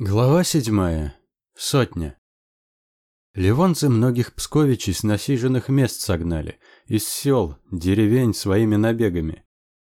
Глава седьмая. Сотня. Ливонцы многих псковичей с насиженных мест согнали, из сел, деревень своими набегами.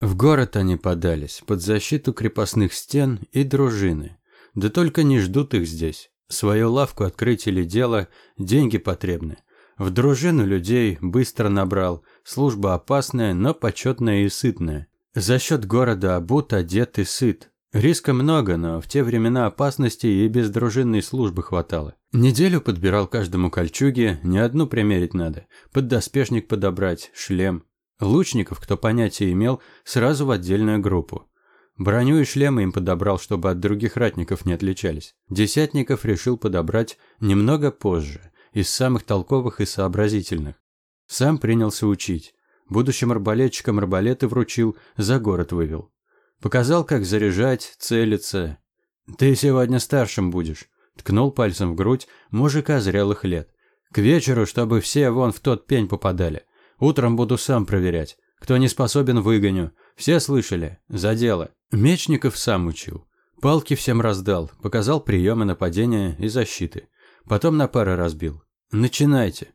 В город они подались, под защиту крепостных стен и дружины. Да только не ждут их здесь. Свою лавку открыть или дело, деньги потребны. В дружину людей быстро набрал, служба опасная, но почетная и сытная. За счет города обут, одет и сыт, Риска много, но в те времена опасности и без дружинной службы хватало. Неделю подбирал каждому кольчуге, не одну примерить надо. Поддоспешник подобрать, шлем. Лучников, кто понятие имел, сразу в отдельную группу. Броню и шлемы им подобрал, чтобы от других ратников не отличались. Десятников решил подобрать немного позже, из самых толковых и сообразительных. Сам принялся учить. Будущим арбалетчикам арбалеты вручил, за город вывел. Показал, как заряжать, целиться. «Ты сегодня старшим будешь», – ткнул пальцем в грудь мужика зрелых лет. «К вечеру, чтобы все вон в тот пень попадали. Утром буду сам проверять. Кто не способен, выгоню. Все слышали? За дело». Мечников сам учил. Палки всем раздал, показал приемы нападения и защиты. Потом на пары разбил. «Начинайте».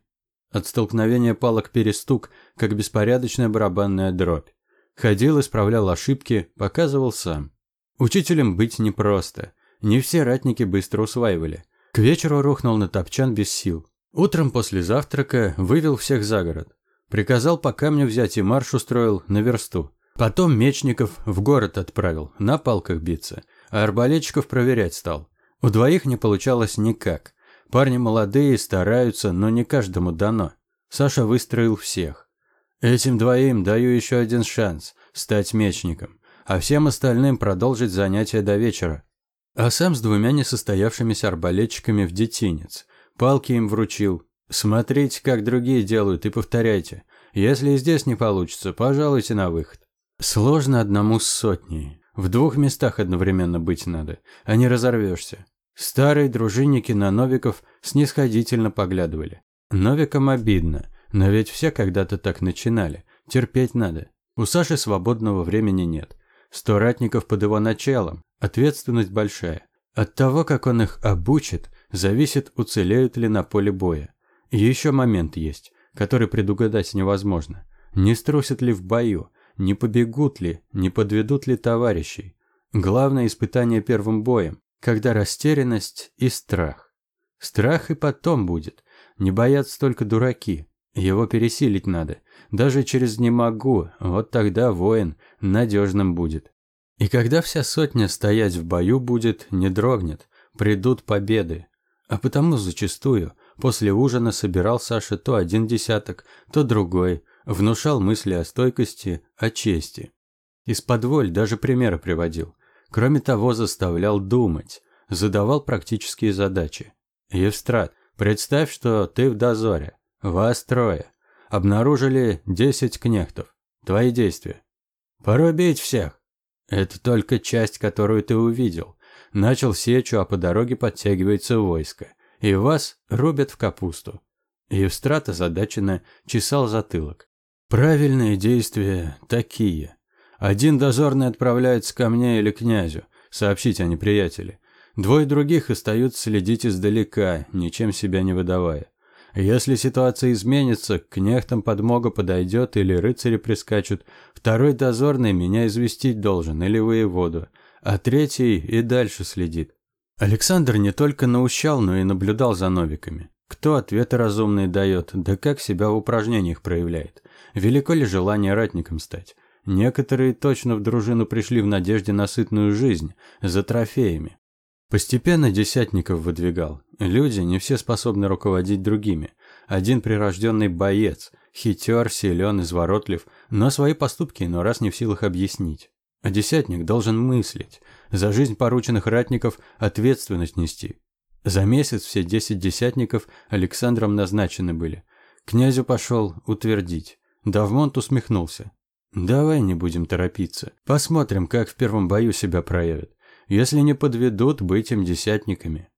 От столкновения палок перестук, как беспорядочная барабанная дробь. Ходил, исправлял ошибки, показывал сам. Учителем быть непросто. Не все ратники быстро усваивали. К вечеру рухнул на топчан без сил. Утром после завтрака вывел всех за город. Приказал по камню взять и марш устроил на версту. Потом мечников в город отправил, на палках биться, а арбалетчиков проверять стал. У двоих не получалось никак. Парни молодые, стараются, но не каждому дано. Саша выстроил всех. Этим двоим даю еще один шанс стать мечником, а всем остальным продолжить занятия до вечера. А сам с двумя несостоявшимися арбалетчиками в детинец. Палки им вручил. Смотрите, как другие делают, и повторяйте. Если и здесь не получится, пожалуйте на выход. Сложно одному с сотней. В двух местах одновременно быть надо, а не разорвешься. Старые дружинники на Новиков снисходительно поглядывали. Новикам обидно. Но ведь все когда-то так начинали. Терпеть надо. У Саши свободного времени нет. Сто ратников под его началом. Ответственность большая. От того, как он их обучит, зависит, уцелеют ли на поле боя. И еще момент есть, который предугадать невозможно. Не струсят ли в бою, не побегут ли, не подведут ли товарищей. Главное испытание первым боем, когда растерянность и страх. Страх и потом будет. Не боятся только дураки. Его пересилить надо. Даже через «не могу», вот тогда воин надежным будет. И когда вся сотня стоять в бою будет, не дрогнет, придут победы. А потому зачастую после ужина собирал Саша то один десяток, то другой, внушал мысли о стойкости, о чести. Из-под воль даже примеры приводил. Кроме того, заставлял думать, задавал практические задачи. Евстрат, представь, что ты в дозоре. Вас трое. Обнаружили десять кнехтов. Твои действия. Порубить всех. Это только часть, которую ты увидел. Начал сечу, а по дороге подтягивается войско. И вас рубят в капусту. Евстрат озадаченно чесал затылок. Правильные действия такие. Один дозорный отправляется ко мне или князю, сообщить о неприятеле. Двое других остаются следить издалека, ничем себя не выдавая. Если ситуация изменится, к кнехтам подмога подойдет или рыцари прискачут, второй дозорный меня известить должен или воеводу, а третий и дальше следит. Александр не только наущал, но и наблюдал за новиками. Кто ответы разумные дает, да как себя в упражнениях проявляет. Велико ли желание ратником стать? Некоторые точно в дружину пришли в надежде на сытную жизнь, за трофеями. Постепенно десятников выдвигал. Люди не все способны руководить другими. Один прирожденный боец, хитер, силен, изворотлив, но свои поступки но раз не в силах объяснить. А десятник должен мыслить, за жизнь порученных ратников ответственность нести. За месяц все десять десятников Александром назначены были. Князю пошел утвердить. Давмонт усмехнулся. «Давай не будем торопиться. Посмотрим, как в первом бою себя проявят. Если не подведут, быть им десятниками.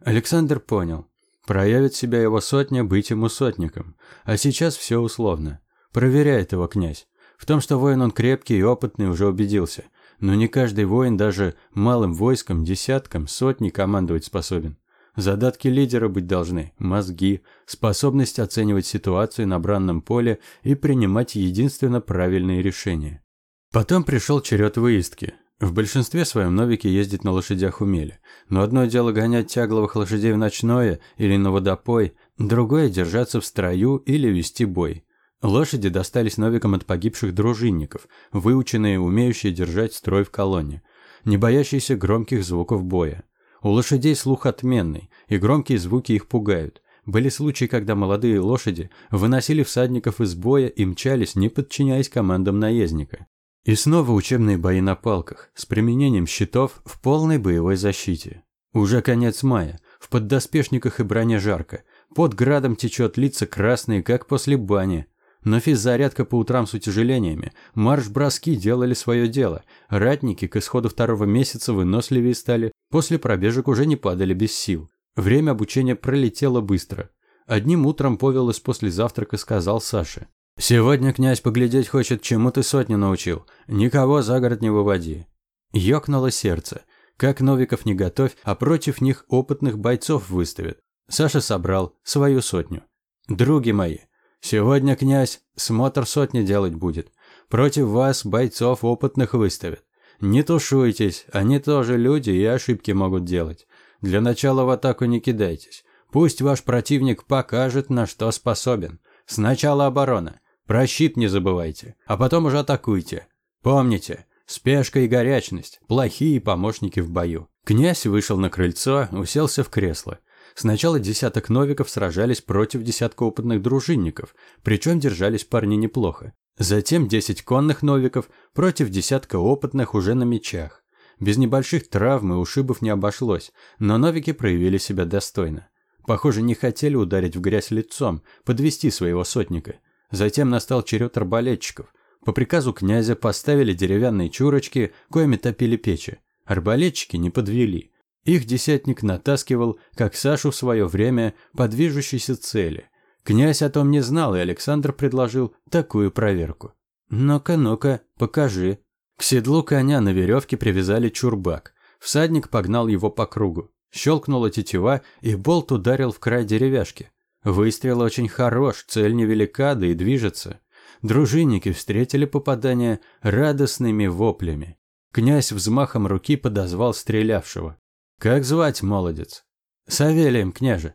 Александр понял. Проявит себя его сотня, быть ему сотником. А сейчас все условно. Проверяет его князь. В том, что воин он крепкий и опытный, уже убедился. но не каждый воин даже малым войском, десятком, сотней командовать способен. Задатки лидера быть должны, мозги, способность оценивать ситуацию на бранном поле и принимать единственно правильные решения. Потом пришел черед выездки. В большинстве своем новики ездить на лошадях умели. Но одно дело гонять тягловых лошадей в ночное или на водопой, другое – держаться в строю или вести бой. Лошади достались новикам от погибших дружинников, выученные, умеющие держать строй в колонне, не боящиеся громких звуков боя. У лошадей слух отменный, и громкие звуки их пугают. Были случаи, когда молодые лошади выносили всадников из боя и мчались, не подчиняясь командам наездника. И снова учебные бои на палках, с применением щитов в полной боевой защите. Уже конец мая, в поддоспешниках и броне жарко, под градом течет лица красные, как после бани. Но физзарядка по утрам с утяжелениями, марш-броски делали свое дело. Ратники к исходу второго месяца выносливее стали, после пробежек уже не падали без сил. Время обучения пролетело быстро. Одним утром Повел из послезавтрака сказал Саше. «Сегодня князь поглядеть хочет, чему ты сотню научил. Никого за город не выводи». Ёкнуло сердце. Как Новиков не готовь, а против них опытных бойцов выставит. Саша собрал свою сотню. «Други мои, сегодня князь смотр сотни делать будет. Против вас бойцов опытных выставит. Не тушуйтесь, они тоже люди и ошибки могут делать. Для начала в атаку не кидайтесь. Пусть ваш противник покажет, на что способен. Сначала оборона. Про щит не забывайте, а потом уже атакуйте. Помните, спешка и горячность – плохие помощники в бою. Князь вышел на крыльцо, уселся в кресло. Сначала десяток новиков сражались против десятка опытных дружинников, причем держались парни неплохо. Затем десять конных новиков против десятка опытных уже на мечах. Без небольших травм и ушибов не обошлось, но новики проявили себя достойно. Похоже, не хотели ударить в грязь лицом, подвести своего сотника. Затем настал черед арбалетчиков. По приказу князя поставили деревянные чурочки, коими топили печи. Арбалетчики не подвели. Их десятник натаскивал, как Сашу в свое время, по движущейся цели. Князь о том не знал, и Александр предложил такую проверку. «Ну-ка, ну-ка, покажи». К седлу коня на веревке привязали чурбак. Всадник погнал его по кругу. Щелкнула тетива, и болт ударил в край деревяшки. Выстрел очень хорош, цель невелика, да и движется. Дружинники встретили попадание радостными воплями. Князь взмахом руки подозвал стрелявшего. «Как звать, молодец?» «Савелием, княже».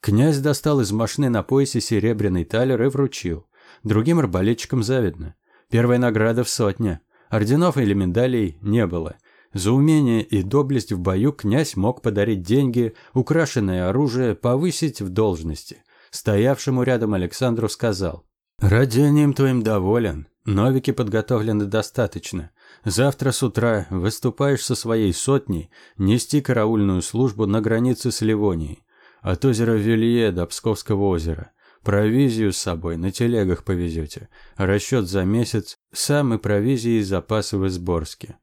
Князь достал из машины на поясе серебряный талер и вручил. Другим арбалетчикам завидно. Первая награда в сотне. Орденов или медалей не было. За умение и доблесть в бою князь мог подарить деньги, украшенное оружие, повысить в должности. Стоявшему рядом Александру сказал. «Родением твоим доволен. Новики подготовлены достаточно. Завтра с утра выступаешь со своей сотней нести караульную службу на границе с Ливонией. От озера Вилье до Псковского озера. Провизию с собой на телегах повезете. Расчет за месяц, сам и провизии и запасы в Изборске.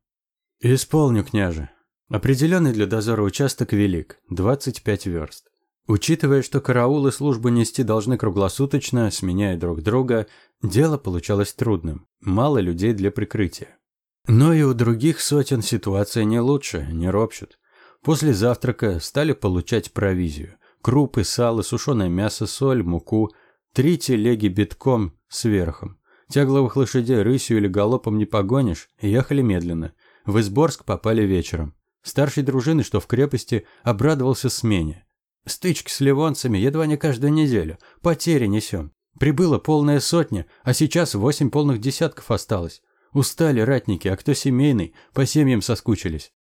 «Исполню, княже. Определенный для дозора участок велик – 25 верст. Учитывая, что караулы службы нести должны круглосуточно, сменяя друг друга, дело получалось трудным. Мало людей для прикрытия. Но и у других сотен ситуация не лучше, не ропщут. После завтрака стали получать провизию. Крупы, сало, сушеное мясо, соль, муку. Три телеги битком с верхом. Тягловых лошадей рысью или галопом не погонишь, ехали медленно – в Изборск попали вечером. Старший дружины, что в крепости, обрадовался смене. Стычки с ливонцами едва не каждую неделю. Потери несем. Прибыла полная сотня, а сейчас восемь полных десятков осталось. Устали ратники, а кто семейный, по семьям соскучились.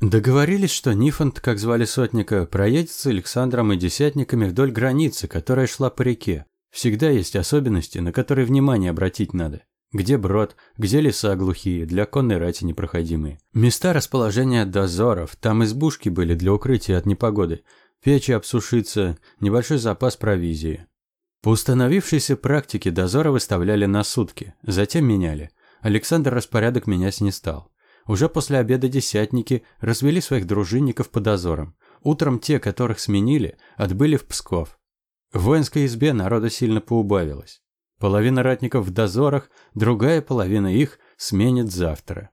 Договорились, что Нифонт, как звали сотника, проедет с Александром и десятниками вдоль границы, которая шла по реке. Всегда есть особенности, на которые внимание обратить надо. Где брод, где леса глухие, для конной рати непроходимые. Места расположения дозоров, там избушки были для укрытия от непогоды, печи обсушиться, небольшой запас провизии. По установившейся практике дозоры выставляли на сутки, затем меняли. Александр распорядок менять не стал. Уже после обеда десятники развели своих дружинников по дозорам. Утром те, которых сменили, отбыли в Псков. В воинской избе народа сильно поубавилось. Половина ратников в дозорах, другая половина их сменит завтра.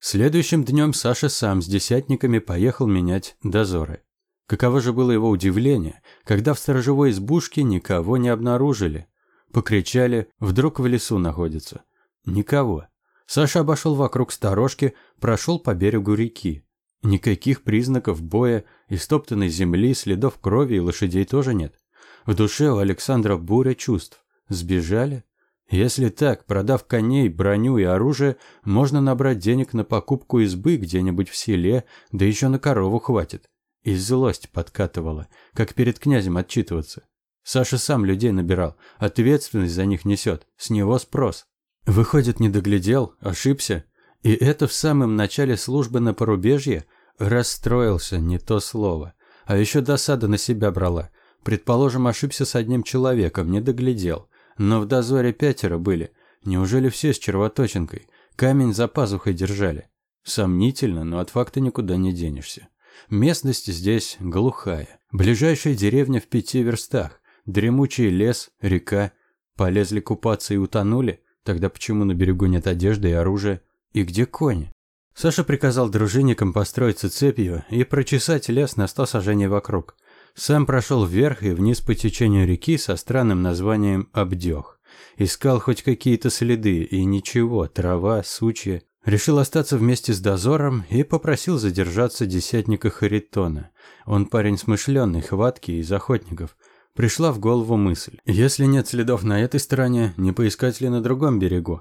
Следующим днем Саша сам с десятниками поехал менять дозоры. Каково же было его удивление, когда в сторожевой избушке никого не обнаружили. Покричали, вдруг в лесу находится. Никого. Саша обошел вокруг сторожки, прошел по берегу реки. Никаких признаков боя, истоптанной земли, следов крови и лошадей тоже нет. В душе у Александра буря чувств. Сбежали? Если так, продав коней, броню и оружие, можно набрать денег на покупку избы где-нибудь в селе, да еще на корову хватит. И злость подкатывала, как перед князем отчитываться. Саша сам людей набирал, ответственность за них несет, с него спрос. Выходит, не доглядел, ошибся. И это в самом начале службы на порубежье расстроился, не то слово. А еще досада на себя брала. Предположим, ошибся с одним человеком, не доглядел. Но в дозоре пятеро были. Неужели все с червоточинкой? Камень за пазухой держали. Сомнительно, но от факта никуда не денешься. Местность здесь глухая. Ближайшая деревня в пяти верстах. Дремучий лес, река. Полезли купаться и утонули? Тогда почему на берегу нет одежды и оружия? И где кони? Саша приказал дружинникам построиться цепью и прочесать лес на сто сажений вокруг. Сам прошел вверх и вниз по течению реки со странным названием Обдёх. Искал хоть какие-то следы, и ничего, трава, сучья. Решил остаться вместе с дозором и попросил задержаться десятника Харитона. Он парень смышленый, хваткий, из охотников. Пришла в голову мысль. Если нет следов на этой стороне, не поискать ли на другом берегу?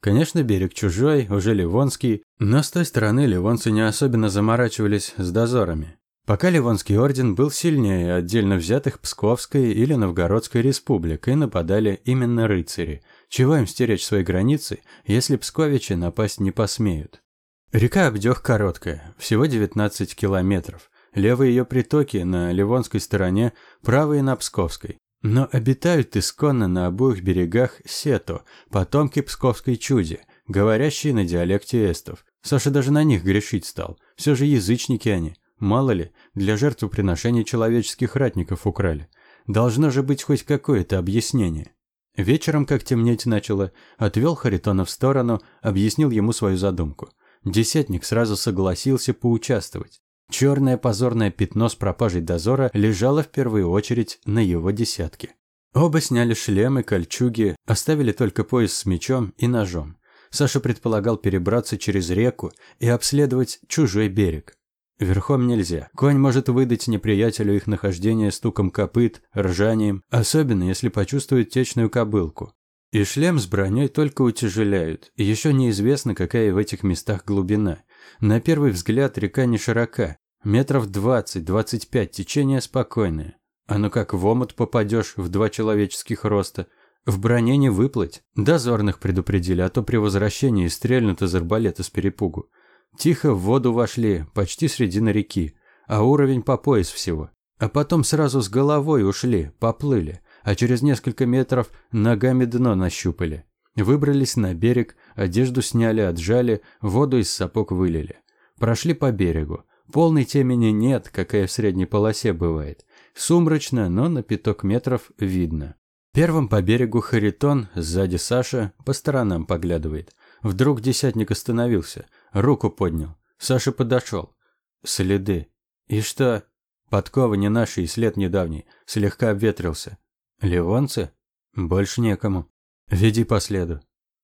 Конечно, берег чужой, уже ливонский, но с той стороны ливонцы не особенно заморачивались с дозорами. Пока Ливонский орден был сильнее отдельно взятых Псковской или Новгородской республик, и нападали именно рыцари. Чего им стеречь свои границы, если псковичи напасть не посмеют? Река Обдёх короткая, всего 19 километров. Левые ее притоки на Ливонской стороне, правые на Псковской. Но обитают исконно на обоих берегах сето, потомки псковской чуди, говорящие на диалекте эстов. Саша даже на них грешить стал. Все же язычники они. Мало ли, для жертвоприношения человеческих ратников украли. Должно же быть хоть какое-то объяснение. Вечером, как темнеть начало, отвел Харитона в сторону, объяснил ему свою задумку. Десятник сразу согласился поучаствовать. Черное позорное пятно с пропажей дозора лежало в первую очередь на его десятке. Оба сняли шлемы, кольчуги, оставили только пояс с мечом и ножом. Саша предполагал перебраться через реку и обследовать чужой берег. Верхом нельзя. Конь может выдать неприятелю их нахождение стуком копыт, ржанием, особенно если почувствует течную кобылку. И шлем с броней только утяжеляют. Еще неизвестно, какая в этих местах глубина. На первый взгляд река не широка. Метров 20-25 течение спокойное. А ну как в омут попадешь в два человеческих роста. В броне не выплыть. Дозорных предупредили, а то при возвращении стрельнут из арбалета с перепугу. Тихо в воду вошли, почти средина реки, а уровень по пояс всего. А потом сразу с головой ушли, поплыли, а через несколько метров ногами дно нащупали. Выбрались на берег, одежду сняли, отжали, воду из сапог вылили. Прошли по берегу. Полной темени нет, какая в средней полосе бывает. Сумрачно, но на пяток метров видно. Первым по берегу Харитон, сзади Саша, по сторонам поглядывает. Вдруг десятник остановился, руку поднял. Саша подошел. Следы. И что? Подкова не наша и след недавний. Слегка обветрился. Ливонцы? Больше некому. Веди по следу.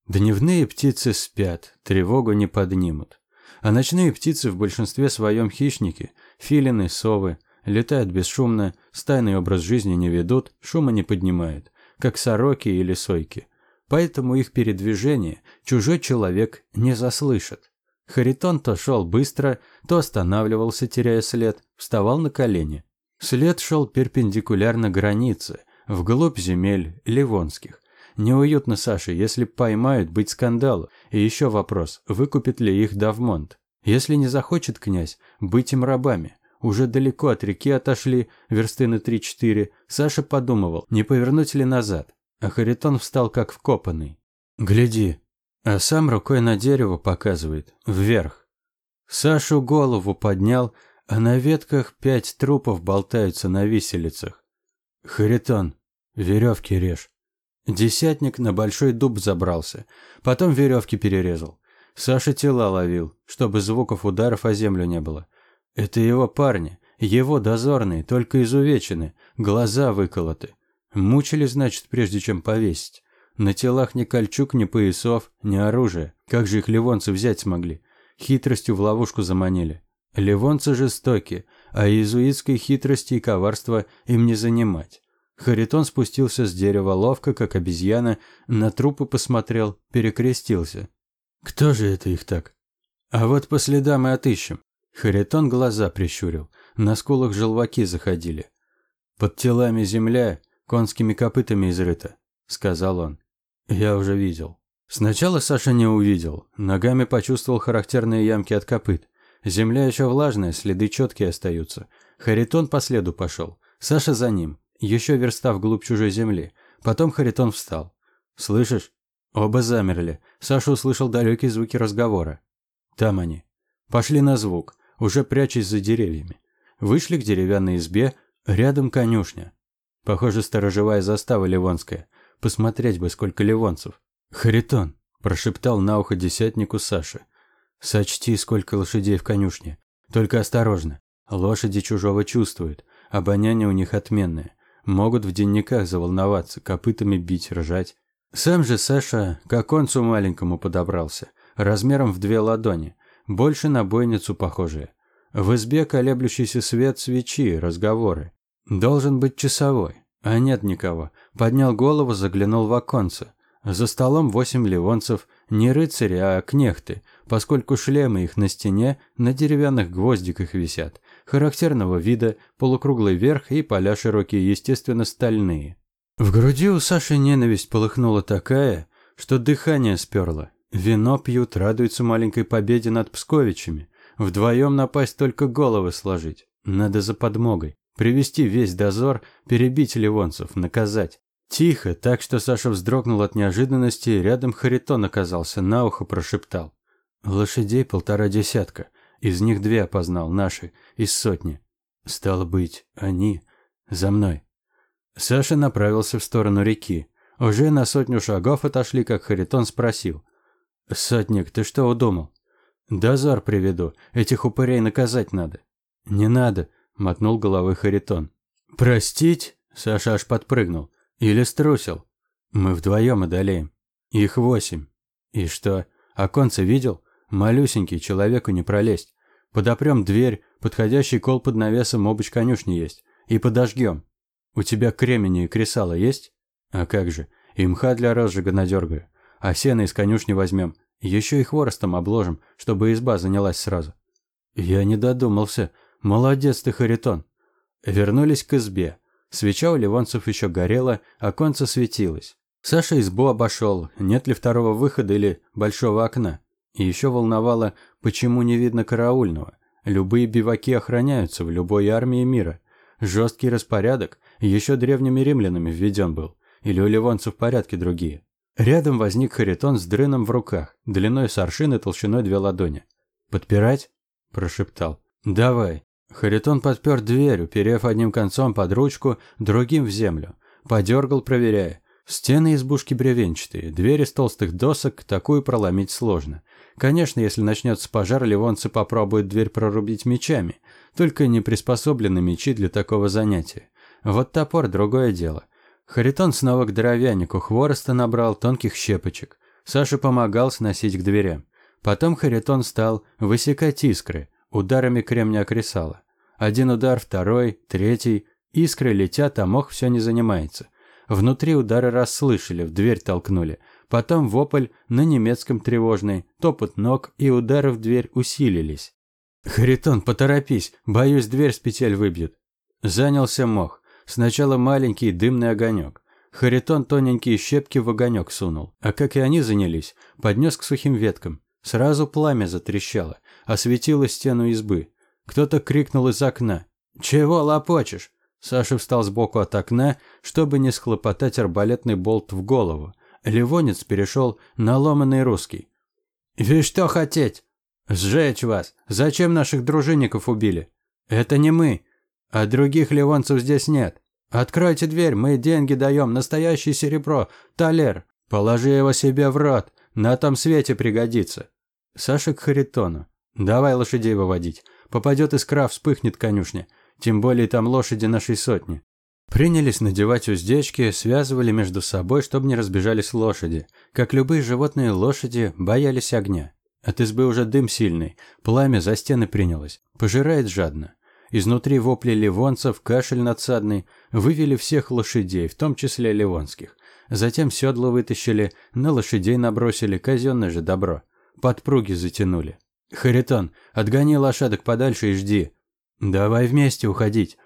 Дневные птицы спят, тревогу не поднимут. А ночные птицы в большинстве своем хищники, филины, совы, летают бесшумно, стайный образ жизни не ведут, шума не поднимают, как сороки или сойки поэтому их передвижение чужой человек не заслышит. Харитон то шел быстро, то останавливался, теряя след, вставал на колени. След шел перпендикулярно границе, вглубь земель ливонских. Неуютно Саше, если поймают, быть скандалу. И еще вопрос, выкупит ли их Давмонт. Если не захочет князь, быть им рабами. Уже далеко от реки отошли, версты на 3-4. Саша подумывал, не повернуть ли назад а Харитон встал как вкопанный. «Гляди!» А сам рукой на дерево показывает, вверх. Сашу голову поднял, а на ветках пять трупов болтаются на виселицах. «Харитон, веревки режь!» Десятник на большой дуб забрался, потом веревки перерезал. Саша тела ловил, чтобы звуков ударов о землю не было. Это его парни, его дозорные, только изувечены, глаза выколоты. Мучили, значит, прежде чем повесить. На телах ни кольчуг, ни поясов, ни оружия. Как же их ливонцы взять смогли? Хитростью в ловушку заманили. Ливонцы жестоки, а иезуитской хитрости и коварства им не занимать. Харитон спустился с дерева ловко, как обезьяна, на трупы посмотрел, перекрестился. Кто же это их так? А вот по следам и отыщем. Харитон глаза прищурил, на скулах желваки заходили. Под телами земля конскими копытами изрыта, сказал он. Я уже видел. Сначала Саша не увидел, ногами почувствовал характерные ямки от копыт. Земля еще влажная, следы четкие остаются. Харитон по следу пошел. Саша за ним, еще верста вглубь чужой земли. Потом Харитон встал. «Слышишь?» Оба замерли. Саша услышал далекие звуки разговора. Там они. Пошли на звук, уже прячась за деревьями. Вышли к деревянной избе, рядом конюшня. Похоже, сторожевая застава ливонская. Посмотреть бы, сколько ливонцев. «Харитон», – прошептал на ухо десятнику Саши. «Сочти, сколько лошадей в конюшне. Только осторожно. Лошади чужого чувствуют. Обоняние у них отменное. Могут в денниках заволноваться, копытами бить, ржать. Сам же Саша к оконцу маленькому подобрался, размером в две ладони, больше на бойницу похожее. В избе колеблющийся свет свечи, разговоры. Должен быть часовой, а нет никого. Поднял голову, заглянул в оконце. За столом восемь ливонцев, не рыцари, а кнехты, поскольку шлемы их на стене на деревянных гвоздиках висят, характерного вида, полукруглый верх и поля широкие, естественно, стальные. В груди у Саши ненависть полыхнула такая, что дыхание сперло. Вино пьют, радуются маленькой победе над Псковичами. Вдвоем напасть только головы сложить. Надо за подмогой. Привести весь дозор, перебить ливонцев, наказать. Тихо, так что Саша вздрогнул от неожиданности, рядом Харитон оказался, на ухо прошептал. Лошадей полтора десятка. Из них две опознал, наши, из сотни. Стало быть, они за мной. Саша направился в сторону реки. Уже на сотню шагов отошли, как Харитон спросил. «Сотник, ты что удумал?» «Дозор приведу. Этих упырей наказать надо». «Не надо», — мотнул головой Харитон. «Простить?» — Саша аж подпрыгнул. Или струсил? Мы вдвоем одолеем. Их восемь. И что? Оконце видел? Малюсенький, человеку не пролезть. Подопрем дверь, подходящий кол под навесом обуч конюшни есть. И подожгем. У тебя кремени и кресала есть? А как же, и мха для розжига надергаю. А сено из конюшни возьмем. Еще и хворостом обложим, чтобы изба занялась сразу. Я не додумался. Молодец ты, Харитон. Вернулись к избе. Свеча у ливонцев еще горела, оконце светилось. Саша избу обошел, нет ли второго выхода или большого окна. И еще волновало, почему не видно караульного. Любые биваки охраняются в любой армии мира. Жесткий распорядок еще древними римлянами введен был. Или у ливонцев порядки другие. Рядом возник Харитон с дрыном в руках, длиной с аршин и толщиной две ладони. «Подпирать?» – прошептал. «Давай». Харитон подпер дверь, уперев одним концом под ручку, другим в землю. Подергал, проверяя. Стены избушки бревенчатые, двери из толстых досок, такую проломить сложно. Конечно, если начнется пожар, ливонцы попробуют дверь прорубить мечами, только не приспособлены мечи для такого занятия. Вот топор – другое дело. Харитон снова к дровянику хвороста набрал тонких щепочек. Саша помогал сносить к дверям. Потом Харитон стал высекать искры, ударами кремня кресала. Один удар, второй, третий. Искры летят, а мох все не занимается. Внутри удары расслышали, в дверь толкнули. Потом вопль на немецком тревожный, топот ног и удары в дверь усилились. «Харитон, поторопись, боюсь, дверь с петель выбьют». Занялся мох. Сначала маленький дымный огонек. Харитон тоненькие щепки в огонек сунул. А как и они занялись, поднес к сухим веткам. Сразу пламя затрещало осветила стену избы. Кто-то крикнул из окна. «Чего лопочешь?» Саша встал сбоку от окна, чтобы не схлопотать арбалетный болт в голову. Ливонец перешел на ломаный русский. «Вы что хотеть?» «Сжечь вас! Зачем наших дружинников убили?» «Это не мы. А других ливонцев здесь нет. Откройте дверь, мы деньги даем, настоящее серебро, талер. Положи его себе в рот, на том свете пригодится». Саша к Харитону. «Давай лошадей выводить. Попадет искра, вспыхнет конюшня. Тем более там лошади нашей сотни». Принялись надевать уздечки, связывали между собой, чтобы не разбежались лошади. Как любые животные лошади, боялись огня. От избы уже дым сильный, пламя за стены принялось, пожирает жадно. Изнутри вопли ливонцев, кашель надсадный, вывели всех лошадей, в том числе ливонских. Затем седла вытащили, на лошадей набросили, казенное же добро. Подпруги затянули. «Харитон, отгони лошадок подальше и жди. Давай вместе уходить.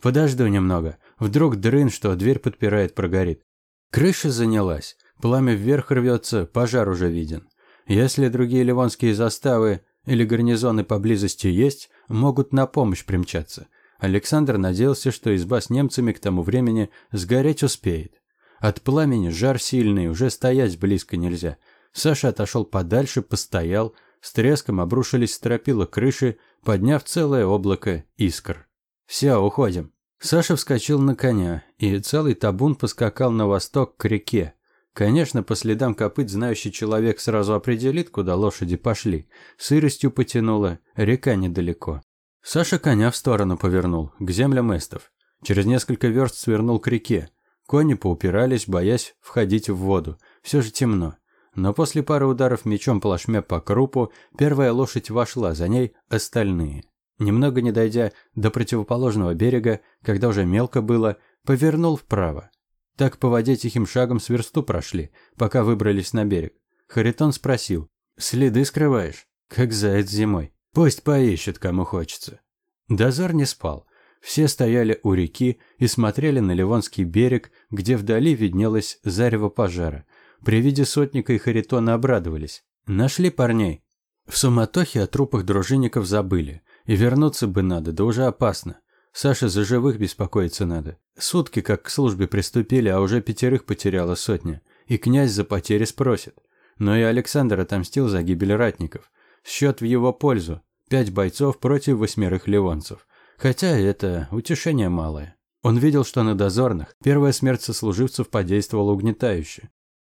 Подожду немного. Вдруг дрын, что дверь подпирает, прогорит. Крыша занялась. Пламя вверх рвется, пожар уже виден. Если другие ливонские заставы или гарнизоны поблизости есть, могут на помощь примчаться. Александр надеялся, что изба с немцами к тому времени сгореть успеет. От пламени жар сильный, уже стоять близко нельзя. Саша отошел подальше, постоял, с треском обрушились стропила крыши, подняв целое облако искр. «Все, уходим». Саша вскочил на коня, и целый табун поскакал на восток к реке. Конечно, по следам копыт знающий человек сразу определит, куда лошади пошли. Сыростью потянуло, река недалеко. Саша коня в сторону повернул, к землям эстов. Через несколько верст свернул к реке. Кони поупирались, боясь входить в воду. Все же темно. Но после пары ударов мечом плашмя по крупу, первая лошадь вошла, за ней остальные. Немного не дойдя до противоположного берега, когда уже мелко было, повернул вправо. Так по воде тихим шагом с версту прошли, пока выбрались на берег. Харитон спросил, «Следы скрываешь?» «Как заяц зимой. Пусть поищет, кому хочется». Дозор не спал. Все стояли у реки и смотрели на Ливонский берег, где вдали виднелось зарево пожара. При виде сотника и Харитона обрадовались. Нашли парней. В суматохе о трупах дружинников забыли. И вернуться бы надо, да уже опасно. Саше за живых беспокоиться надо. Сутки как к службе приступили, а уже пятерых потеряла сотня. И князь за потери спросит. Но и Александр отомстил за гибель ратников. Счет в его пользу. Пять бойцов против восьмерых ливонцев. Хотя это утешение малое. Он видел, что на дозорных первая смерть сослуживцев подействовала угнетающе.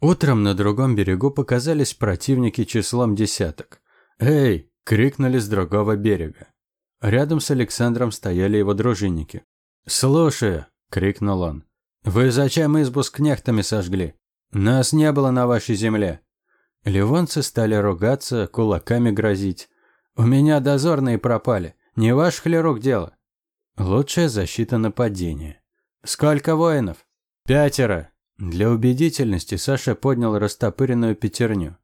Утром на другом берегу показались противники числом десяток. «Эй!» – крикнули с другого берега. Рядом с Александром стояли его дружинники. «Слушаю!» – крикнул он. «Вы зачем избу с кнехтами сожгли? Нас не было на вашей земле!» Ливонцы стали ругаться, кулаками грозить. «У меня дозорные пропали. Не ваш ли рук дело?» Лучшая защита нападения. «Сколько воинов?» «Пятеро!» Для убедительности Саша поднял растопыренную пятерню.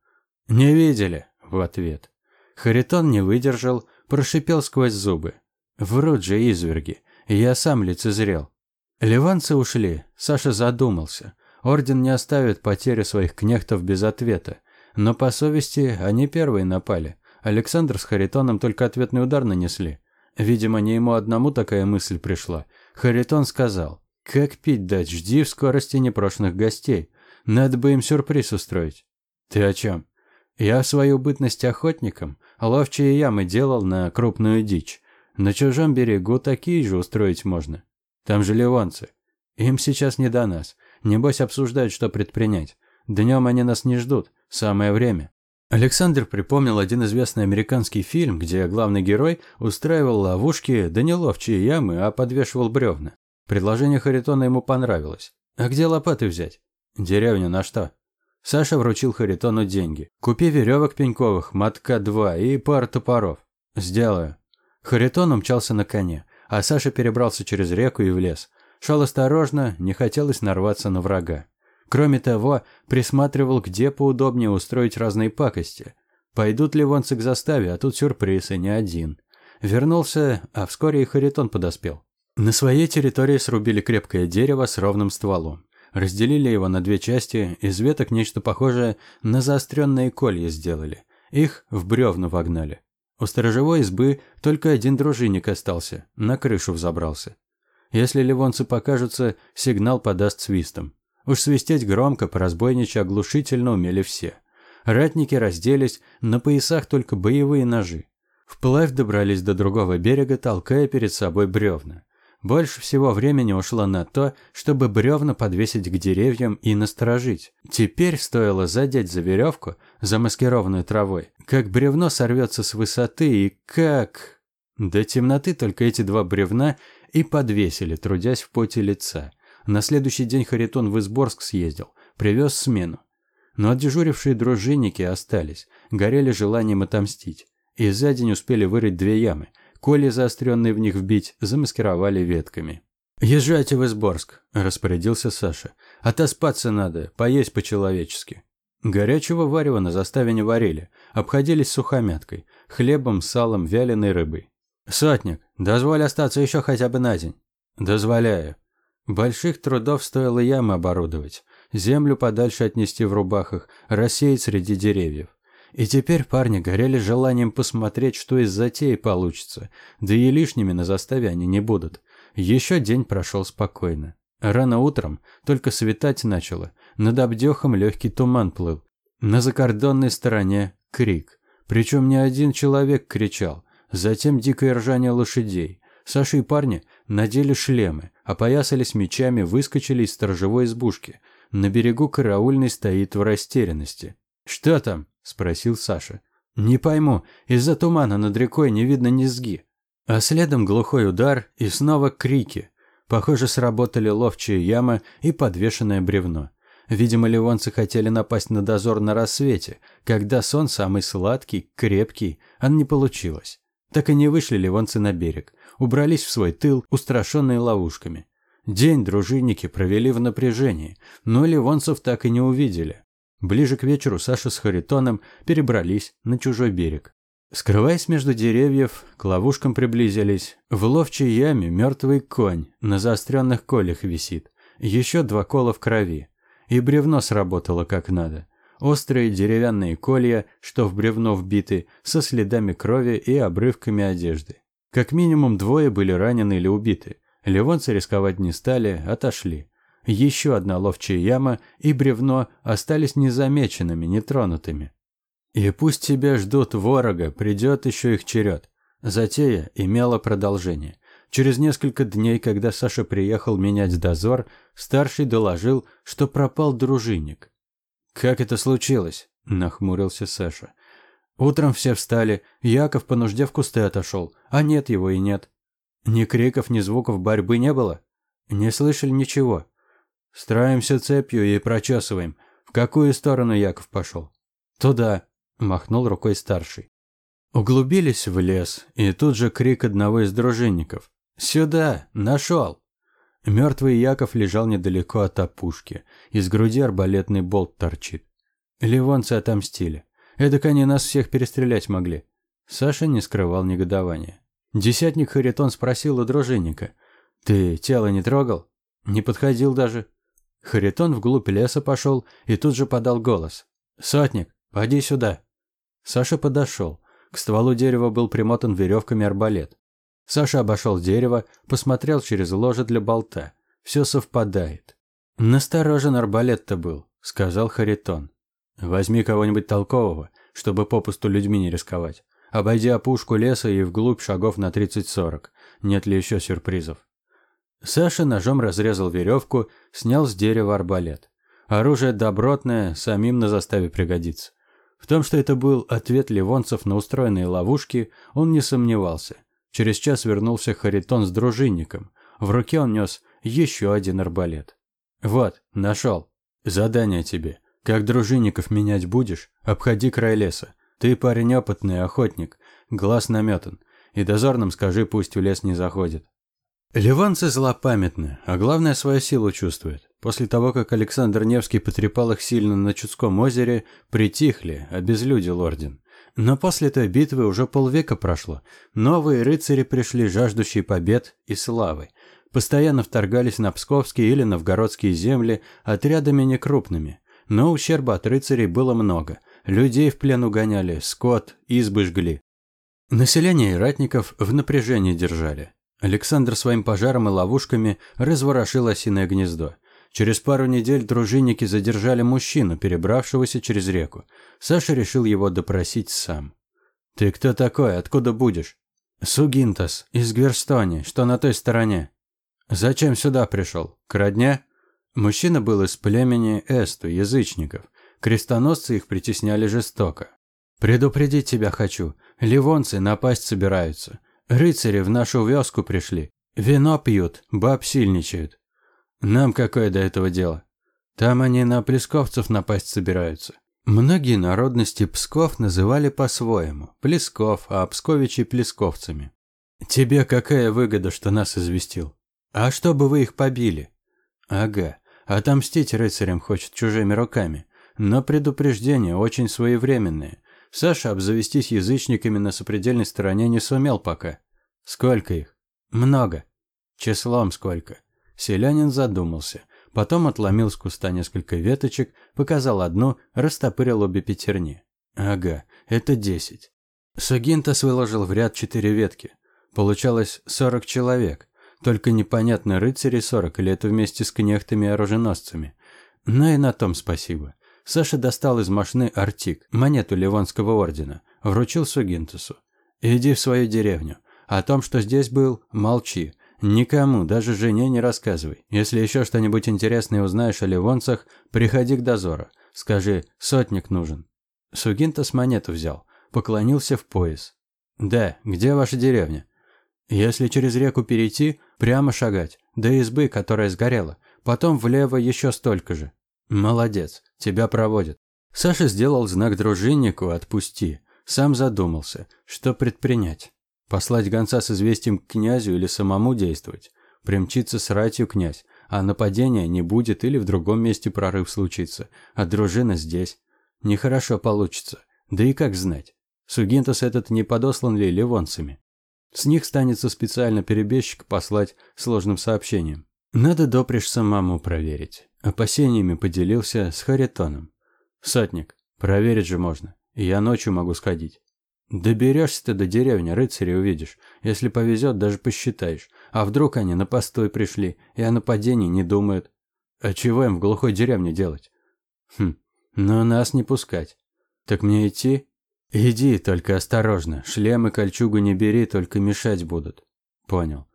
«Не видели?» – в ответ. Харитон не выдержал, прошипел сквозь зубы. «Врут же изверги, я сам лицезрел». Ливанцы ушли, Саша задумался. Орден не оставит потери своих кнехтов без ответа. Но по совести они первые напали. Александр с Харитоном только ответный удар нанесли. Видимо, не ему одному такая мысль пришла. Харитон сказал, «Как пить дать, жди в скорости непрошенных гостей. Надо бы им сюрприз устроить». «Ты о чем?» «Я в свою бытность охотником ловчие ямы делал на крупную дичь. На чужом берегу такие же устроить можно. Там же ливонцы. Им сейчас не до нас. Небось обсуждают, что предпринять. Днем они нас не ждут. Самое время. Александр припомнил один известный американский фильм, где главный герой устраивал ловушки, да не ловчие ямы, а подвешивал бревна. Предложение Харитона ему понравилось. А где лопаты взять? Деревню на что? Саша вручил Харитону деньги. «Купи веревок пеньковых, мотка два и пар топоров». «Сделаю». Харитон умчался на коне, а Саша перебрался через реку и в лес. Шел осторожно, не хотелось нарваться на врага. Кроме того, присматривал, где поудобнее устроить разные пакости. Пойдут ли вонцы к заставе, а тут сюрприз и не один. Вернулся, а вскоре и Харитон подоспел. На своей территории срубили крепкое дерево с ровным стволом разделили его на две части, из веток нечто похожее на заостренные колья сделали. Их в бревна вогнали. У сторожевой избы только один дружинник остался, на крышу взобрался. Если ливонцы покажутся, сигнал подаст свистом. Уж свистеть громко, по-разбойничьи оглушительно умели все. Ратники разделись, на поясах только боевые ножи. Вплавь добрались до другого берега, толкая перед собой бревна. Больше всего времени ушло на то, чтобы бревна подвесить к деревьям и насторожить. Теперь стоило задеть за веревку, замаскированную травой, как бревно сорвется с высоты и как... До темноты только эти два бревна и подвесили, трудясь в поте лица. На следующий день Харитон в Изборск съездил, привез смену. Но отдежурившие дружинники остались, горели желанием отомстить. И за день успели вырыть две ямы – Коли, заостренные в них вбить, замаскировали ветками. «Езжайте в Изборск», – распорядился Саша. «Отоспаться надо, поесть по-человечески». Горячего варева на заставе не варили, обходились сухомяткой, хлебом, салом, вяленой рыбой. «Сотник, дозволь остаться еще хотя бы на день». «Дозволяю». Больших трудов стоило ямы оборудовать, землю подальше отнести в рубахах, рассеять среди деревьев. И теперь парни горели желанием посмотреть, что из затеи получится, да и лишними на заставе они не будут. Еще день прошел спокойно. Рано утром только светать начало, над обдехом легкий туман плыл. На закордонной стороне крик. Причем не один человек кричал. Затем дикое ржание лошадей. Саша и парни надели шлемы, опоясались мечами, выскочили из сторожевой избушки. На берегу караульный стоит в растерянности. «Что там?» – спросил Саша. «Не пойму, из-за тумана над рекой не видно низги». А следом глухой удар и снова крики. Похоже, сработали ловчая яма и подвешенное бревно. Видимо, ливонцы хотели напасть на дозор на рассвете, когда сон самый сладкий, крепкий, а не получилось. Так и не вышли ливонцы на берег, убрались в свой тыл, устрашенные ловушками. День дружинники провели в напряжении, но ливонцев так и не увидели. Ближе к вечеру Саша с Харитоном перебрались на чужой берег. Скрываясь между деревьев, к ловушкам приблизились. В ловчей яме мертвый конь на заостренных колях висит. Еще два кола в крови. И бревно сработало как надо. Острые деревянные колья, что в бревно вбиты, со следами крови и обрывками одежды. Как минимум двое были ранены или убиты. Ливонцы рисковать не стали, отошли. Еще одна ловчая яма и бревно остались незамеченными, нетронутыми. И пусть тебя ждут ворога, придет еще их черед. Затея имела продолжение. Через несколько дней, когда Саша приехал менять дозор, старший доложил, что пропал дружинник. «Как это случилось?» – нахмурился Саша. Утром все встали, Яков по нужде в кусты отошел, а нет его и нет. Ни криков, ни звуков борьбы не было. Не слышали ничего. Строимся цепью и прочесываем. В какую сторону Яков пошел? Туда, махнул рукой старший. Углубились в лес, и тут же крик одного из дружинников. «Сюда! Нашел!» Мертвый Яков лежал недалеко от опушки. Из груди арбалетный болт торчит. Ливонцы отомстили. Эдак они нас всех перестрелять могли. Саша не скрывал негодования. Десятник Харитон спросил у дружинника. «Ты тело не трогал?» «Не подходил даже». Харитон вглубь леса пошел и тут же подал голос. «Сотник, поди сюда». Саша подошел. К стволу дерева был примотан веревками арбалет. Саша обошел дерево, посмотрел через ложе для болта. Все совпадает. «Насторожен арбалет-то был», — сказал Харитон. «Возьми кого-нибудь толкового, чтобы попусту людьми не рисковать. Обойди опушку леса и вглубь шагов на 30-40. Нет ли еще сюрпризов?» Саша ножом разрезал веревку, снял с дерева арбалет. Оружие добротное, самим на заставе пригодится. В том, что это был ответ ливонцев на устроенные ловушки, он не сомневался. Через час вернулся Харитон с дружинником. В руке он нес еще один арбалет. «Вот, нашел. Задание тебе. Как дружинников менять будешь, обходи край леса. Ты парень опытный, охотник, глаз наметан. И дозорным скажи, пусть в лес не заходит. Ливанцы злопамятны, а главное свою силу чувствуют. После того, как Александр Невский потрепал их сильно на Чудском озере, притихли, обезлюдил орден. Но после той битвы уже полвека прошло. Новые рыцари пришли, жаждущие побед и славы. Постоянно вторгались на псковские или новгородские земли отрядами некрупными. Но ущерба от рыцарей было много. Людей в плен угоняли, скот, избы жгли. Население и ратников в напряжении держали. Александр своим пожаром и ловушками разворошил осиное гнездо. Через пару недель дружинники задержали мужчину, перебравшегося через реку. Саша решил его допросить сам. «Ты кто такой? Откуда будешь?» «Сугинтас, из Гверстони, что на той стороне». «Зачем сюда пришел? К родне?» Мужчина был из племени Эсту, язычников. Крестоносцы их притесняли жестоко. «Предупредить тебя хочу. Ливонцы напасть собираются. Рыцари в нашу вёску пришли. Вино пьют, баб сильничают. Нам какое до этого дело? Там они на плесковцев напасть собираются. Многие народности Псков называли по-своему. Плесков, а Псковичи – плесковцами. Тебе какая выгода, что нас известил? А чтобы вы их побили? Ага. Отомстить рыцарям хочет чужими руками. Но предупреждения очень своевременные. Саша обзавестись язычниками на сопредельной стороне не сумел пока. Сколько их? Много. Числом сколько? Селянин задумался. Потом отломил с куста несколько веточек, показал одну, растопырил обе пятерни. Ага, это десять. Сугинтас выложил в ряд четыре ветки. Получалось сорок человек. Только непонятно, рыцари сорок или это вместе с кнехтами и оруженосцами. Но и на том спасибо. Саша достал из машины артик, монету Ливонского ордена, вручил Сугинтусу. «Иди в свою деревню. О том, что здесь был, молчи. Никому, даже жене не рассказывай. Если еще что-нибудь интересное узнаешь о ливонцах, приходи к дозору. Скажи, сотник нужен». Сугинтус монету взял, поклонился в пояс. «Да, где ваша деревня?» «Если через реку перейти, прямо шагать, до избы, которая сгорела. Потом влево еще столько же. Молодец, тебя проводят. Саша сделал знак дружиннику «Отпусти». Сам задумался, что предпринять. Послать гонца с известием к князю или самому действовать. Примчиться с ратью князь, а нападения не будет или в другом месте прорыв случится, а дружина здесь. Нехорошо получится. Да и как знать. Сугинтос этот не подослан ли ливонцами? С них станется специально перебежчик послать сложным сообщением. Надо допришь самому проверить. Опасениями поделился с Харитоном. «Сотник, проверить же можно. Я ночью могу сходить». «Доберешься ты до деревни, рыцаря увидишь. Если повезет, даже посчитаешь. А вдруг они на постой пришли и о нападении не думают? А чего им в глухой деревне делать?» «Хм, но нас не пускать. Так мне идти?» «Иди, только осторожно. Шлем и кольчугу не бери, только мешать будут». «Понял».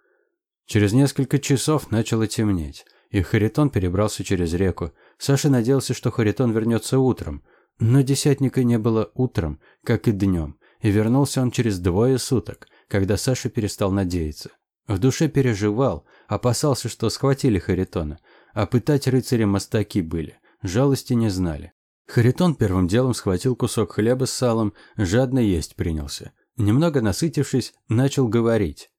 Через несколько часов начало темнеть и Харитон перебрался через реку. Саша надеялся, что Харитон вернется утром, но десятника не было утром, как и днем, и вернулся он через двое суток, когда Саша перестал надеяться. В душе переживал, опасался, что схватили Харитона, а пытать рыцаря мостаки были, жалости не знали. Харитон первым делом схватил кусок хлеба с салом, жадно есть принялся. Немного насытившись, начал говорить.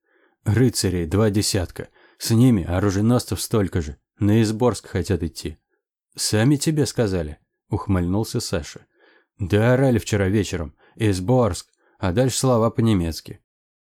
«Рыцарей два десятка, с ними оруженосцев столько же. На Изборск хотят идти. Сами тебе сказали, ухмыльнулся Саша. Да орали вчера вечером. Изборск. А дальше слова по-немецки.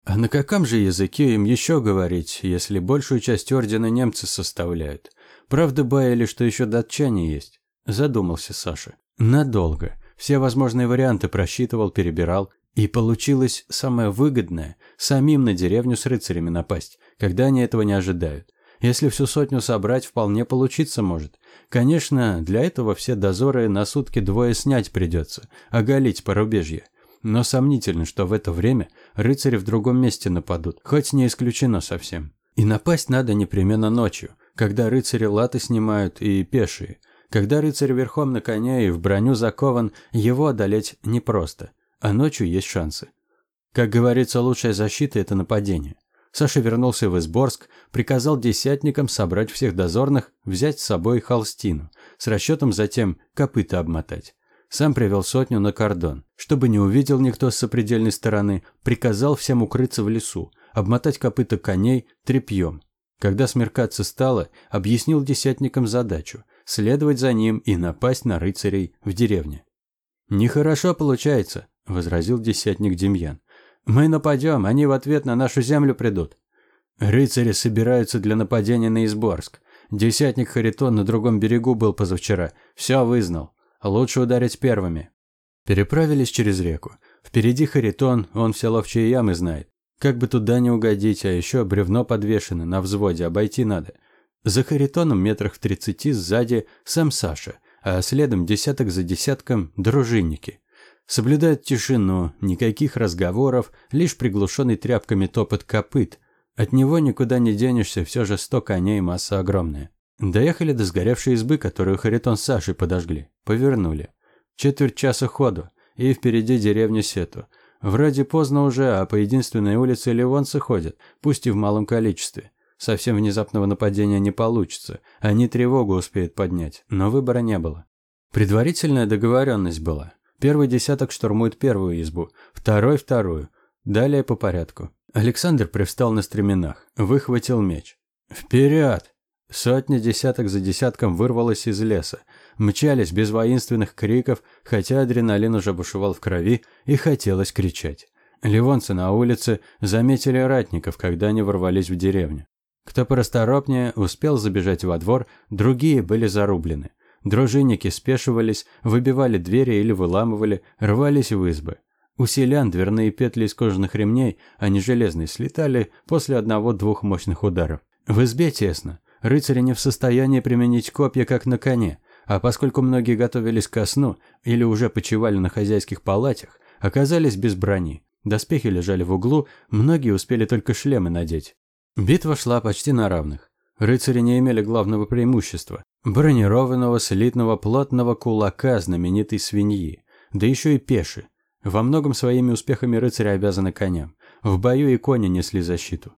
А на каком же языке им еще говорить, если большую часть ордена немцы составляют? Правда, баяли, что еще датчане есть? Задумался Саша. Надолго. Все возможные варианты просчитывал, перебирал. И получилось самое выгодное – самим на деревню с рыцарями напасть, когда они этого не ожидают. Если всю сотню собрать, вполне получиться может. Конечно, для этого все дозоры на сутки двое снять придется, оголить порубежье. Но сомнительно, что в это время рыцари в другом месте нападут, хоть не исключено совсем. И напасть надо непременно ночью, когда рыцари латы снимают и пешие. Когда рыцарь верхом на коне и в броню закован, его одолеть непросто, а ночью есть шансы. Как говорится, лучшая защита – это нападение. Саша вернулся в Изборск, приказал десятникам собрать всех дозорных, взять с собой холстину, с расчетом затем копыта обмотать. Сам привел сотню на кордон. Чтобы не увидел никто с сопредельной стороны, приказал всем укрыться в лесу, обмотать копыта коней тряпьем. Когда смеркаться стало, объяснил десятникам задачу – следовать за ним и напасть на рыцарей в деревне. «Нехорошо получается», – возразил десятник Демьян. Мы нападем, они в ответ на нашу землю придут. Рыцари собираются для нападения на Изборск. Десятник Харитон на другом берегу был позавчера. Все вызнал. Лучше ударить первыми. Переправились через реку. Впереди Харитон, он все ловчие ямы знает. Как бы туда не угодить, а еще бревно подвешено, на взводе, обойти надо. За Харитоном метрах в тридцати сзади сам Саша, а следом десяток за десятком дружинники. Соблюдают тишину, никаких разговоров, лишь приглушенный тряпками топот копыт. От него никуда не денешься, все же сто коней, масса огромная. Доехали до сгоревшей избы, которую Харитон с Сашей подожгли. Повернули. Четверть часа ходу, и впереди деревня Сету. Вроде поздно уже, а по единственной улице ливонцы ходят, пусть и в малом количестве. Совсем внезапного нападения не получится, они тревогу успеют поднять, но выбора не было. Предварительная договоренность была. Первый десяток штурмует первую избу, второй – вторую. Далее по порядку. Александр привстал на стременах, выхватил меч. «Вперед!» Сотня десяток за десятком вырвалась из леса. Мчались без воинственных криков, хотя адреналин уже бушевал в крови и хотелось кричать. Ливонцы на улице заметили ратников, когда они ворвались в деревню. Кто порасторопнее, успел забежать во двор, другие были зарублены. Дружинники спешивались, выбивали двери или выламывали, рвались в избы. У селян дверные петли из кожаных ремней, а не железные, слетали после одного-двух мощных ударов. В избе тесно. Рыцари не в состоянии применить копья, как на коне, а поскольку многие готовились ко сну или уже почивали на хозяйских палатях, оказались без брони. Доспехи лежали в углу, многие успели только шлемы надеть. Битва шла почти на равных. Рыцари не имели главного преимущества – бронированного, слитного, плотного кулака знаменитой свиньи, да еще и пеши. Во многом своими успехами рыцари обязаны коням. В бою и кони несли защиту.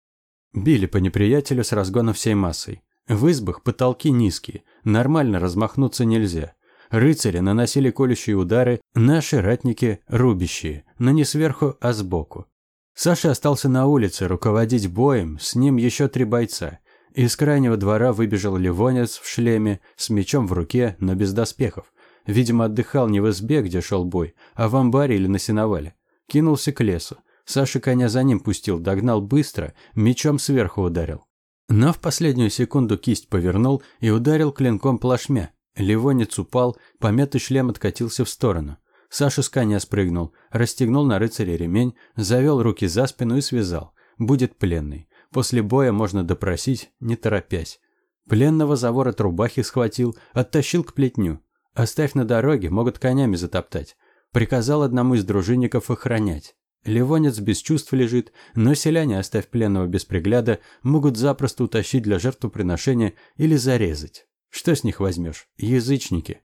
Били по неприятелю с разгона всей массой. В избах потолки низкие, нормально размахнуться нельзя. Рыцари наносили колющие удары, наши ратники – рубящие, но не сверху, а сбоку. Саша остался на улице руководить боем, с ним еще три бойца. Из крайнего двора выбежал ливонец в шлеме, с мечом в руке, но без доспехов. Видимо, отдыхал не в избе, где шел бой, а в амбаре или на сеновале. Кинулся к лесу. Саша коня за ним пустил, догнал быстро, мечом сверху ударил. Но в последнюю секунду кисть повернул и ударил клинком плашмя. Ливонец упал, помятый шлем откатился в сторону. Саша с коня спрыгнул, расстегнул на рыцаре ремень, завел руки за спину и связал. Будет пленный. После боя можно допросить, не торопясь. Пленного за ворот рубахи схватил, оттащил к плетню. Оставь на дороге, могут конями затоптать. Приказал одному из дружинников охранять. Ливонец без чувств лежит, но селяне, оставь пленного без пригляда, могут запросто утащить для жертвоприношения или зарезать. Что с них возьмешь? Язычники.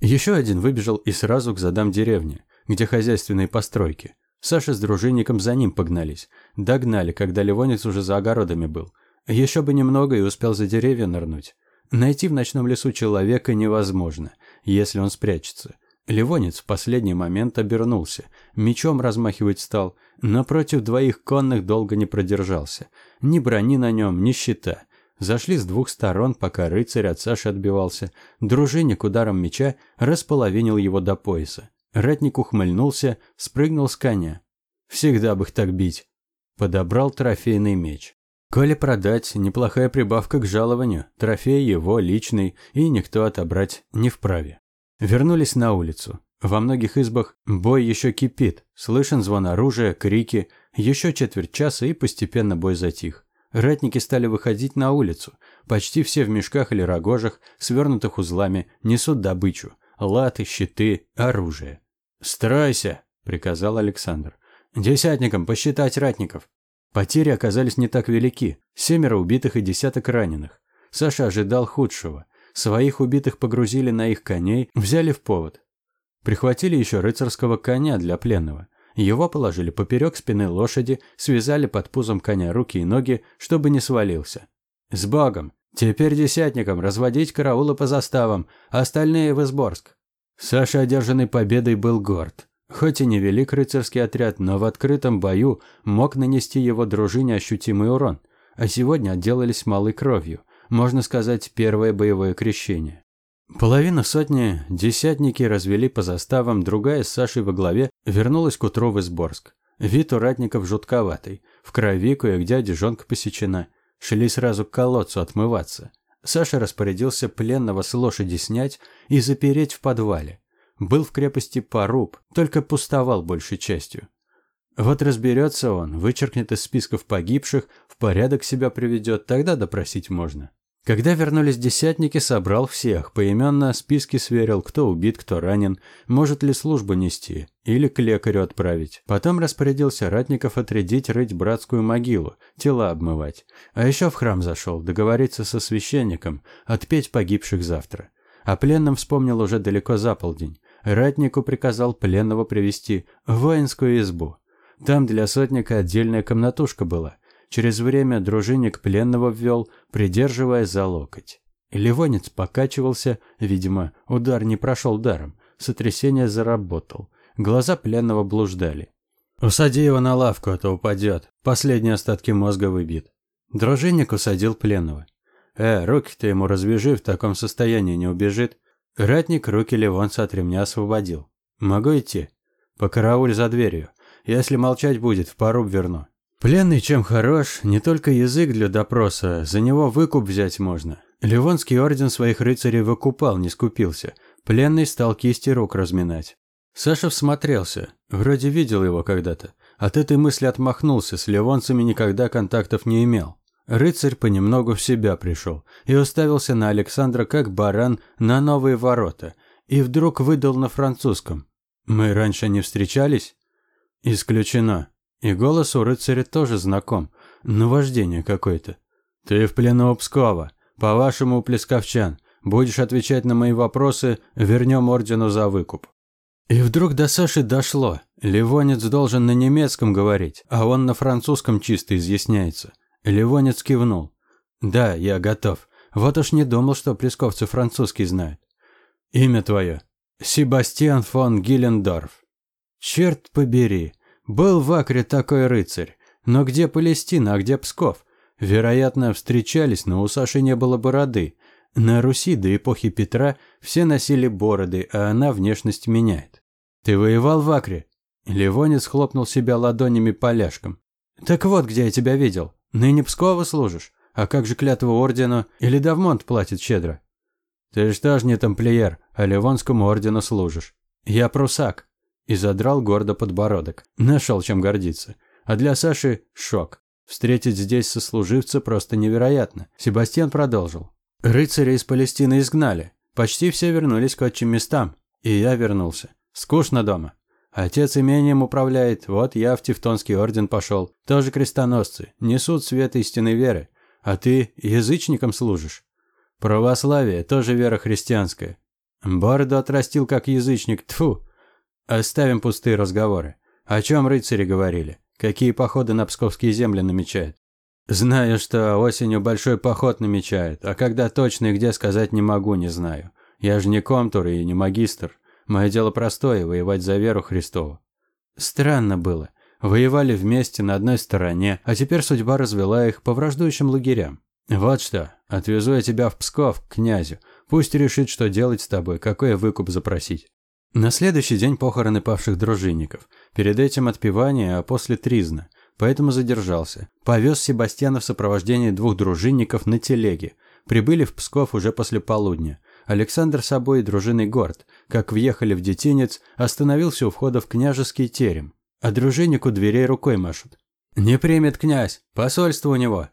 Еще один выбежал и сразу к задам деревни, где хозяйственные постройки. Саша с дружинником за ним погнались. Догнали, когда Ливонец уже за огородами был. Еще бы немного и успел за деревья нырнуть. Найти в ночном лесу человека невозможно, если он спрячется. Ливонец в последний момент обернулся, мечом размахивать стал, но против двоих конных долго не продержался. Ни брони на нем, ни щита. Зашли с двух сторон, пока рыцарь от Саши отбивался. Дружинник ударом меча располовинил его до пояса. Ратник ухмыльнулся, спрыгнул с коня. Всегда бы их так бить. Подобрал трофейный меч. Коли продать, неплохая прибавка к жалованию, трофей его личный, и никто отобрать не вправе. Вернулись на улицу. Во многих избах бой еще кипит. Слышен звон оружия, крики. Еще четверть часа и постепенно бой затих. Ратники стали выходить на улицу. Почти все в мешках или рогожах, свернутых узлами, несут добычу. Латы, щиты, оружие. «Стройся!» – приказал Александр. «Десятникам посчитать ратников». Потери оказались не так велики. Семеро убитых и десяток раненых. Саша ожидал худшего. Своих убитых погрузили на их коней, взяли в повод. Прихватили еще рыцарского коня для пленного. Его положили поперек спины лошади, связали под пузом коня руки и ноги, чтобы не свалился. «С Богом! Теперь десятникам разводить караулы по заставам, а остальные в Изборск!» Саша, одержанный победой, был горд. Хоть и не велик рыцарский отряд, но в открытом бою мог нанести его дружине ощутимый урон, а сегодня отделались малой кровью можно сказать, первое боевое крещение. Половина сотни десятники развели по заставам, другая с Сашей во главе вернулась к утру в Изборск. Вид у ратников жутковатый, в крови кое-где одежонка посечена. Шли сразу к колодцу отмываться. Саша распорядился пленного с лошади снять и запереть в подвале. Был в крепости поруб, только пустовал большей частью. Вот разберется он, вычеркнет из списков погибших, в порядок себя приведет, тогда допросить можно. Когда вернулись десятники, собрал всех, поименно списки сверил, кто убит, кто ранен, может ли службу нести или к лекарю отправить. Потом распорядился ратников отрядить рыть братскую могилу, тела обмывать. А еще в храм зашел, договориться со священником, отпеть погибших завтра. О пленном вспомнил уже далеко за полдень. Ратнику приказал пленного привести в воинскую избу. Там для сотника отдельная комнатушка была. Через время дружинник пленного ввел, придерживая за локоть. Ливонец покачивался, видимо, удар не прошел даром, сотрясение заработал. Глаза пленного блуждали. «Усади его на лавку, а то упадет. Последние остатки мозга выбьет». Дружинник усадил пленного. «Э, руки-то ему развяжи, в таком состоянии не убежит». Ратник руки Ливонца от ремня освободил. «Могу идти?» «Покарауль за дверью. Если молчать будет, в поруб верну. Пленный чем хорош, не только язык для допроса, за него выкуп взять можно. Ливонский орден своих рыцарей выкупал, не скупился. Пленный стал кисти рук разминать. Саша всмотрелся, вроде видел его когда-то. От этой мысли отмахнулся, с ливонцами никогда контактов не имел. Рыцарь понемногу в себя пришел и уставился на Александра как баран на новые ворота, и вдруг выдал на французском. «Мы раньше не встречались?» «Исключено. И голос у рыцаря тоже знаком. Наваждение какое-то. «Ты в плену у Пскова. По-вашему, у плескавчан. Будешь отвечать на мои вопросы, вернем ордену за выкуп». И вдруг до Саши дошло. Ливонец должен на немецком говорить, а он на французском чисто изъясняется. Ливонец кивнул. «Да, я готов. Вот уж не думал, что плесковцы французский знают. Имя твое?» «Себастьян фон Гиллендорф». «Черт побери, был в Акре такой рыцарь. Но где Палестина, а где Псков? Вероятно, встречались, но у Саши не было бороды. На Руси до эпохи Петра все носили бороды, а она внешность меняет. «Ты воевал в Акре?» Ливонец хлопнул себя ладонями поляшком. «Так вот, где я тебя видел. Ныне Пскова служишь? А как же клятву ордену? Или Давмонт платит щедро?» «Ты что ж не тамплиер, а Ливонскому ордену служишь?» «Я прусак и задрал гордо подбородок. Нашел чем гордиться. А для Саши шок. Встретить здесь сослуживца просто невероятно. Себастьян продолжил. Рыцаря из Палестины изгнали. Почти все вернулись к отчим местам. И я вернулся. Скучно дома. Отец имением управляет, вот я в Тевтонский орден пошел. Тоже крестоносцы, несут свет истинной веры. А ты язычником служишь. Православие, тоже вера христианская. Бороду отрастил как язычник, тфу. Оставим пустые разговоры. О чем рыцари говорили? Какие походы на псковские земли намечают? Знаю, что осенью большой поход намечают, а когда точно и где сказать не могу, не знаю. Я же не комтур и не магистр. Мое дело простое – воевать за веру Христову. Странно было. Воевали вместе на одной стороне, а теперь судьба развела их по враждующим лагерям. Вот что, отвезу я тебя в Псков, к князю. Пусть решит, что делать с тобой, какой выкуп запросить. На следующий день похороны павших дружинников. Перед этим отпевание, а после тризна. Поэтому задержался. Повез Себастьяна в сопровождении двух дружинников на телеге. Прибыли в Псков уже после полудня. Александр с собой и дружиной горд. Как въехали в детинец, остановился у входа в княжеский терем. А дружиннику дверей рукой машут. «Не примет князь! Посольство у него!»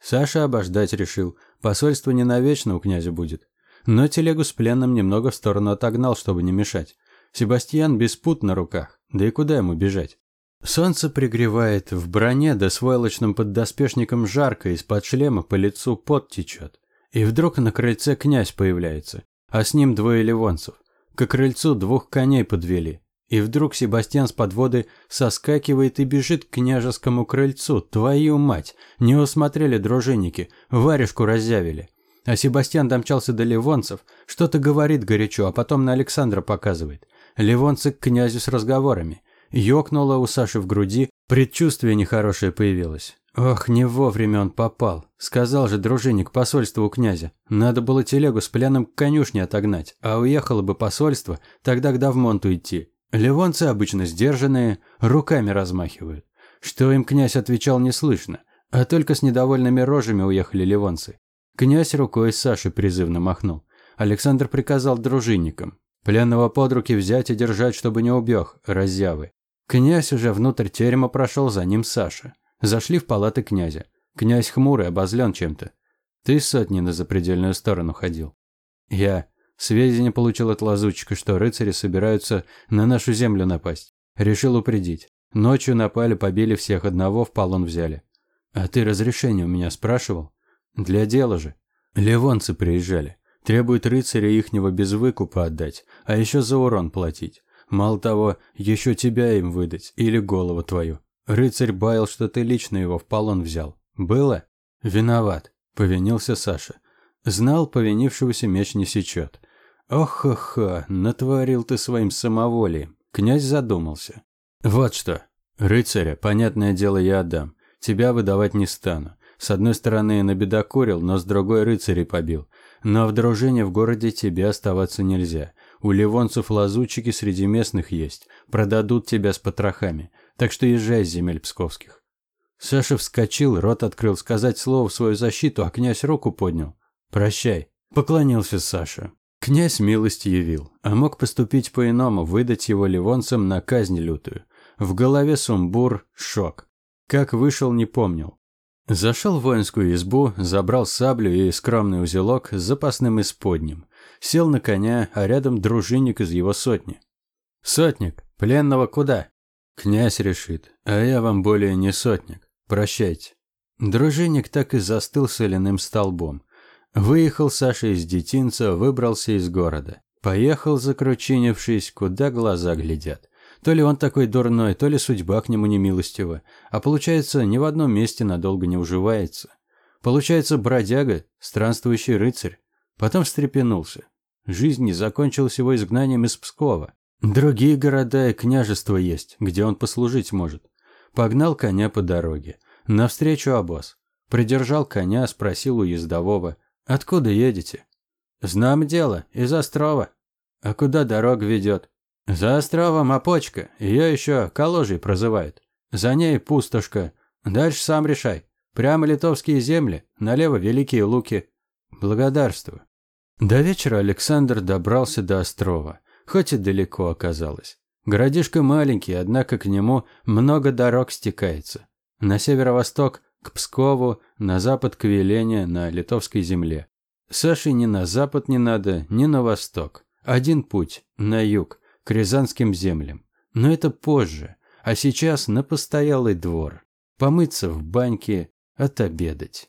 Саша обождать решил. Посольство не навечно у князя будет. Но телегу с пленным немного в сторону отогнал, чтобы не мешать. Себастьян без пут на руках, да и куда ему бежать? Солнце пригревает, в броне да с войлочным поддоспешником жарко, из-под шлема по лицу пот течет. И вдруг на крыльце князь появляется, а с ним двое ливонцев. К крыльцу двух коней подвели. И вдруг Себастьян с подводы соскакивает и бежит к княжескому крыльцу. Твою мать! Не усмотрели дружинники, варежку разъявили. А Себастьян домчался до ливонцев, что-то говорит горячо, а потом на Александра показывает. Ливонцы к князю с разговорами. Ёкнуло у Саши в груди, предчувствие нехорошее появилось. Ох, не вовремя он попал. Сказал же дружинник посольству у князя. Надо было телегу с пляном к конюшне отогнать, а уехало бы посольство, тогда к Давмонту идти. Ливонцы обычно сдержанные, руками размахивают. Что им князь отвечал не слышно, а только с недовольными рожами уехали ливонцы. Князь рукой Саши призывно махнул. Александр приказал дружинникам. Пленного под руки взять и держать, чтобы не убег, разъявы. Князь уже внутрь терема прошел, за ним Саша. Зашли в палаты князя. Князь хмурый, обозлен чем-то. Ты сотни на запредельную сторону ходил. Я сведения получил от лазутчика, что рыцари собираются на нашу землю напасть. Решил упредить. Ночью напали, побили всех, одного в полон взяли. А ты разрешение у меня спрашивал? Для дела же. Ливонцы приезжали. Требуют рыцаря ихнего без выкупа отдать, а еще за урон платить. Мало того, еще тебя им выдать или голову твою. Рыцарь баял, что ты лично его в полон взял. Было? Виноват, повинился Саша. Знал, повинившегося меч не сечет. Ох-ха-ха, натворил ты своим самоволием. Князь задумался. Вот что. Рыцаря, понятное дело, я отдам. Тебя выдавать не стану. С одной стороны, набедокурил, но с другой рыцарей побил. Но в дружине в городе тебе оставаться нельзя. У ливонцев лазутчики среди местных есть. Продадут тебя с потрохами. Так что езжай с земель псковских». Саша вскочил, рот открыл сказать слово в свою защиту, а князь руку поднял. «Прощай», – поклонился Саша. Князь милость явил, а мог поступить по-иному, выдать его ливонцам на казнь лютую. В голове сумбур, шок. Как вышел, не помнил. Зашел в воинскую избу, забрал саблю и скромный узелок с запасным исподним. Сел на коня, а рядом дружинник из его сотни. «Сотник, пленного куда?» «Князь решит, а я вам более не сотник. Прощайте». Дружинник так и застыл соляным столбом. Выехал Саша из детинца, выбрался из города. Поехал, закручинившись, куда глаза глядят. То ли он такой дурной, то ли судьба к нему немилостива. А получается, ни в одном месте надолго не уживается. Получается, бродяга, странствующий рыцарь. Потом встрепенулся. Жизнь не закончилась его изгнанием из Пскова. Другие города и княжества есть, где он послужить может. Погнал коня по дороге. Навстречу обоз. Придержал коня, спросил у ездового. «Откуда едете?» «Знам дело, из Острова». «А куда дорога ведет?» «За островом опочка, ее еще Коложей прозывают. За ней пустошка. Дальше сам решай. Прямо литовские земли, налево Великие Луки. Благодарствую». До вечера Александр добрался до Острова, хоть и далеко оказалось. Городишко маленький, однако к нему много дорог стекается. На северо-восток к Пскову, на запад к Велене, на литовской земле. Саше ни на запад не надо, ни на восток. Один путь, на юг, к Рязанским землям. Но это позже, а сейчас на постоялый двор. Помыться в баньке, отобедать.